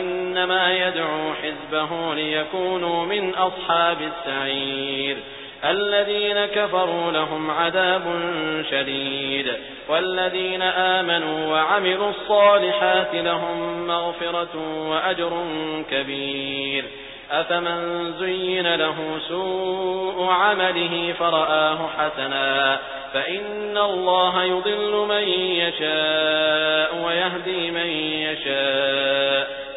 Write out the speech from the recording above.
إنما يدعو حزبه ليكونوا من أصحاب السعير. الذين كفروا لهم عذاب شديد. والذين آمنوا وعملوا الصالحات لهم مغفرة وأجر كبير. أفمن زين له سوء عمله فرآه حسنا. فإن الله يضل من يشاء ويهدي من يشاء.